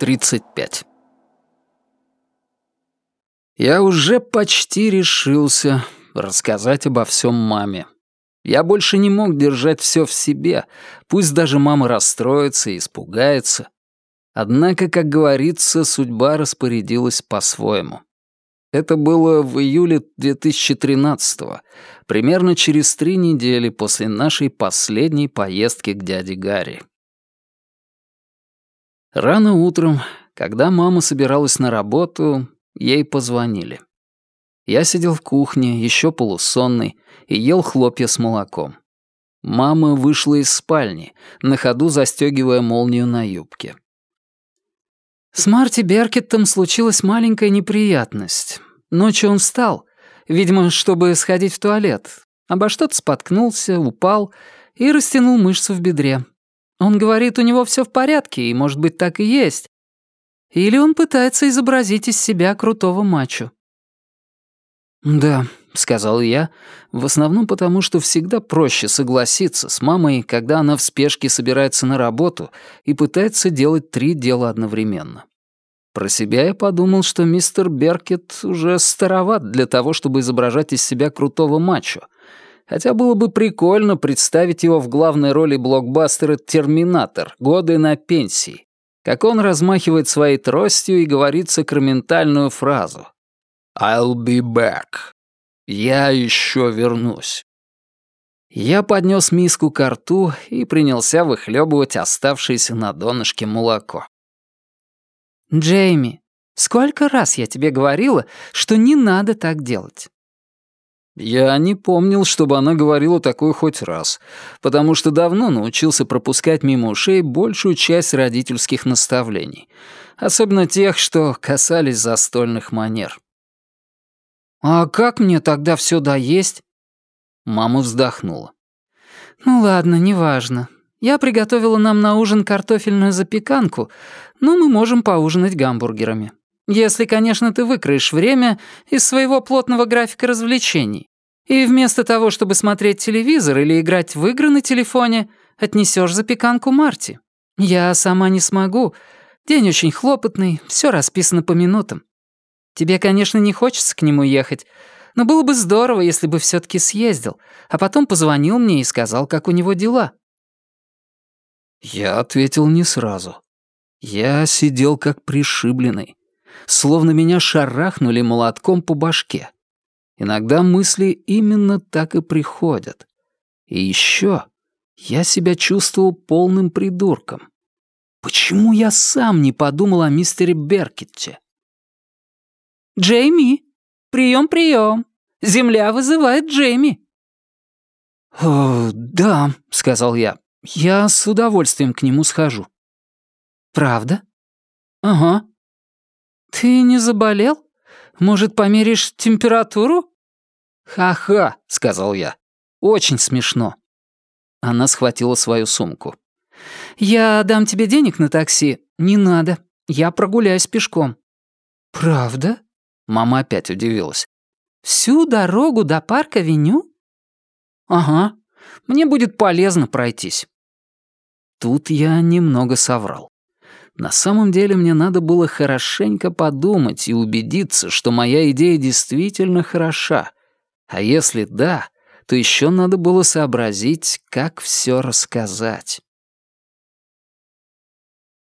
35. Я уже почти решился рассказать обо всем маме. Я больше не мог держать все в себе, пусть даже мама расстроится и испугается. Однако, как говорится, судьба распорядилась по-своему. Это было в июле 2013-го, примерно через три недели после нашей последней поездки к дяде Гарри. Рано утром, когда мама собиралась на работу, ей позвонили. Я сидел в кухне, еще полусонный, и ел хлопья с молоком. Мама вышла из спальни, на ходу застегивая молнию на юбке. С Марти Беркеттом случилась маленькая неприятность. Ночью он встал, видимо, чтобы сходить в туалет. Обо что-то споткнулся, упал и растянул мышцу в бедре. Он говорит, у него все в порядке, и, может быть, так и есть. Или он пытается изобразить из себя крутого мачо. «Да», — сказал я, в основном потому, что всегда проще согласиться с мамой, когда она в спешке собирается на работу и пытается делать три дела одновременно. Про себя я подумал, что мистер Беркет уже староват для того, чтобы изображать из себя крутого мачо — Хотя было бы прикольно представить его в главной роли блокбастера «Терминатор. Годы на пенсии». Как он размахивает своей тростью и говорит сакраментальную фразу «I'll be back». «Я еще вернусь». Я поднес миску к рту и принялся выхлебывать оставшееся на донышке молоко. «Джейми, сколько раз я тебе говорила, что не надо так делать? Я не помнил, чтобы она говорила такое хоть раз, потому что давно научился пропускать мимо ушей большую часть родительских наставлений, особенно тех, что касались застольных манер. «А как мне тогда все доесть?» Мама вздохнула. «Ну ладно, неважно. Я приготовила нам на ужин картофельную запеканку, но мы можем поужинать гамбургерами. Если, конечно, ты выкроешь время из своего плотного графика развлечений. И вместо того, чтобы смотреть телевизор или играть в игры на телефоне, отнесешь запеканку Марти. Я сама не смогу. День очень хлопотный, все расписано по минутам. Тебе, конечно, не хочется к нему ехать, но было бы здорово, если бы все таки съездил, а потом позвонил мне и сказал, как у него дела». Я ответил не сразу. Я сидел как пришибленный, словно меня шарахнули молотком по башке. Иногда мысли именно так и приходят. И еще я себя чувствовал полным придурком. Почему я сам не подумал о мистере Беркетте? «Джейми! Прием, прием! Земля вызывает Джейми!» «О, да», — сказал я. «Я с удовольствием к нему схожу». «Правда?» «Ага». «Ты не заболел? Может, померишь температуру?» «Ха-ха», — сказал я. «Очень смешно». Она схватила свою сумку. «Я дам тебе денег на такси. Не надо. Я прогуляюсь пешком». «Правда?» Мама опять удивилась. «Всю дорогу до парка-веню?» «Ага. Мне будет полезно пройтись». Тут я немного соврал. На самом деле мне надо было хорошенько подумать и убедиться, что моя идея действительно хороша, а если да, то еще надо было сообразить, как все рассказать.